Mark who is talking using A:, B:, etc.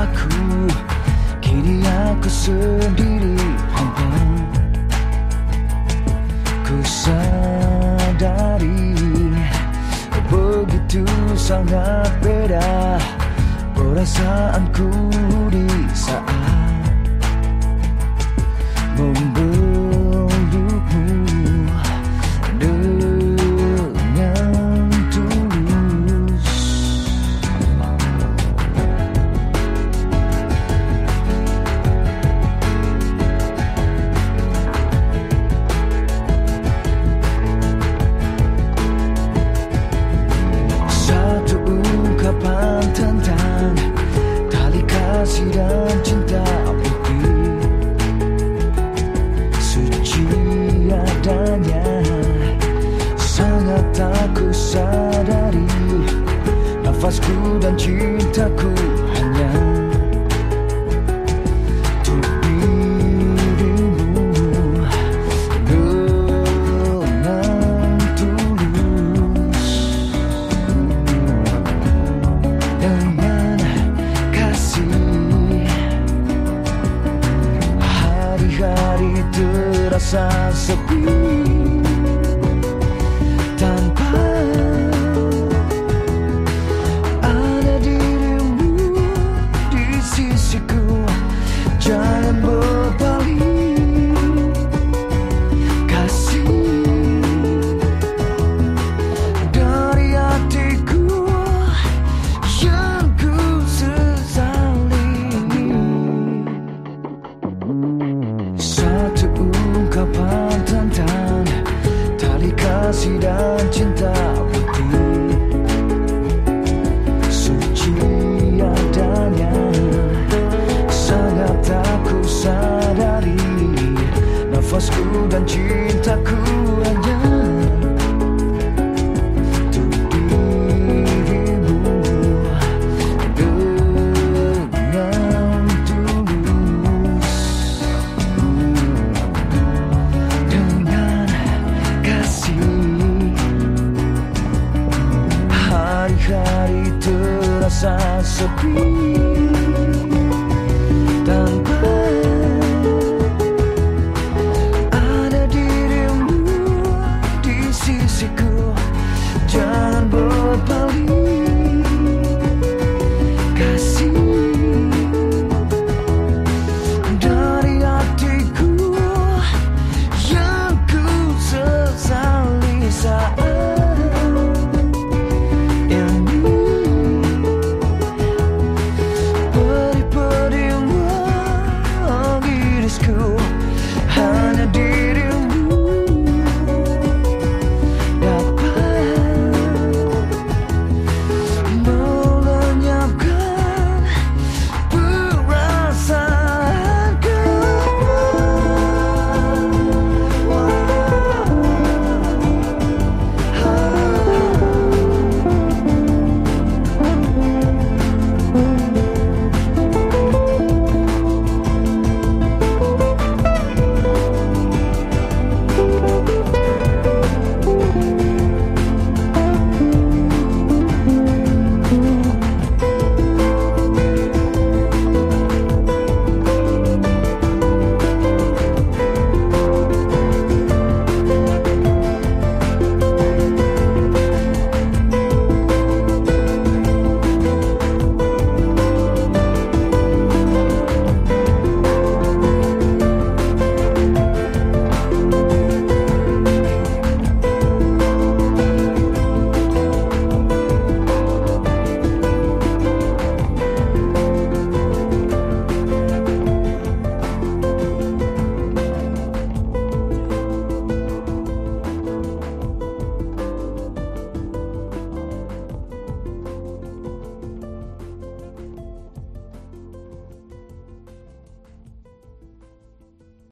A: cintaku Kini aku sendiri hanya Ku sadari Begitu sangat beda Perasaanku di saat dan cinta putih Suci adanya Sangat aku sadari Nafasku dan cintaku. terasa sepi. bosku dan cintaku hanya untuk dirimu dengan tulus dengan kasih hari-hari terasa sepi.